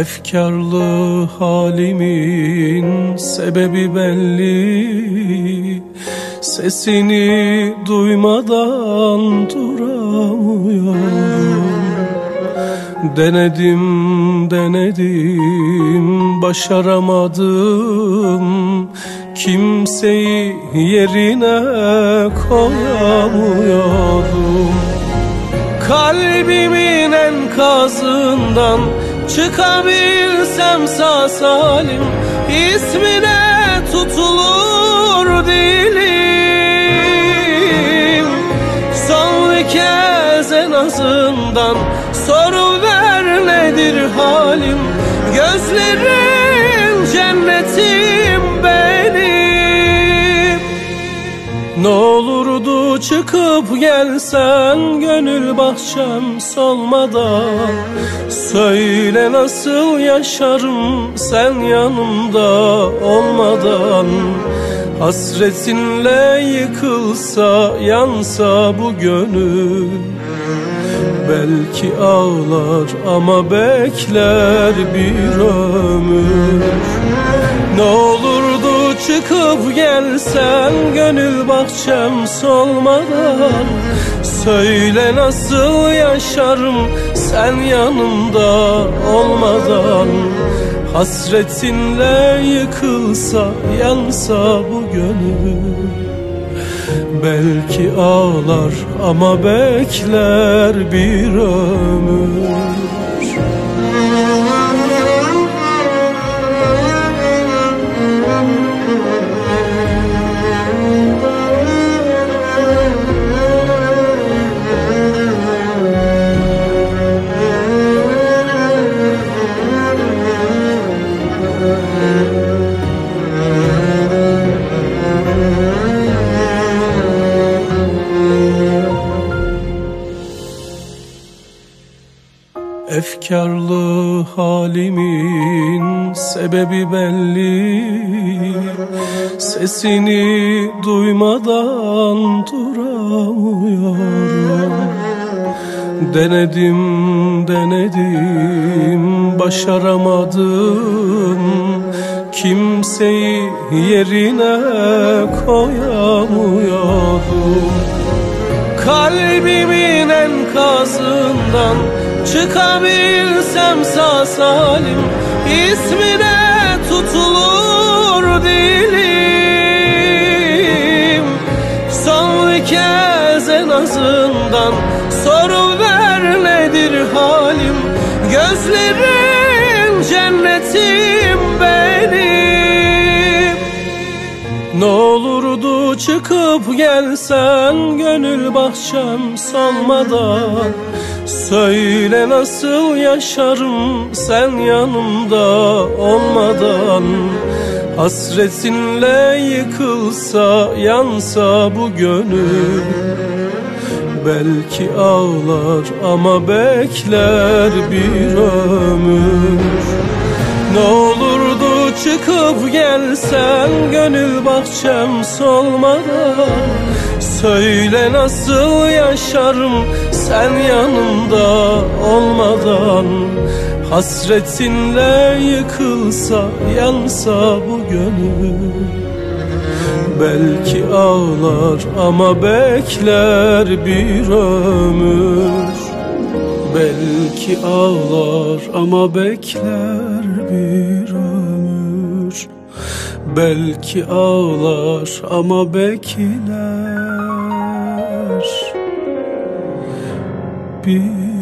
Efkarlı halimin sebebi belli. Sesini duymadan duramıyorum. Denedim denedim başaramadım. Kimseyi yerine koyamıyorum. Kalbimin enkazından Çıkabilsem sağ salim ismine tutulur dilim. Bir kez en azından soru ver nedir halim. Gözlerin cennetim Ne olurdu çıkıp gelsen gönül bahçem solmadan. Söyle nasıl yaşarım sen yanımda olmadan. Hasretinle yıkılsa yansa bu gönül. Belki ağlar ama bekler bir ömür. Ne olurdu çıkıp gelsen gönül bahçem solmadan. Söyle nasıl yaşarım sen yanımda olmadan. Hasretinle yıkılsa yansa bu gönül. Belki ağlar ama bekler bir ömür Efkarlı halimin sebebi belli. Sesini duymadan duramıyorum. Denedim denedim başaramadım. Kimseyi yerine koyamıyorum. Kalbimin enkazından Çıkabilsem sağ salim ismine tutulur dilim. Son bir kez en azından soru ver nedir halim? Gözlerin cennetim olurdu çıkıp gelsen gönül bahçem solmadan Söyle nasıl yaşarım sen yanımda olmadan. Hasretinle yıkılsa yansa bu gönül. Belki ağlar ama bekler bir ömür. Ne olurdu çıkıp gelsen gönül bahçem solmadan. Söyle nasıl yaşarım sen yanımda olmadan. Hasretinle yıkılsa yansa bu gönül. Belki ağlar ama bekler bir ömür. Belki ağlar ama bekler bir Belki ağlar ama bekler. Bir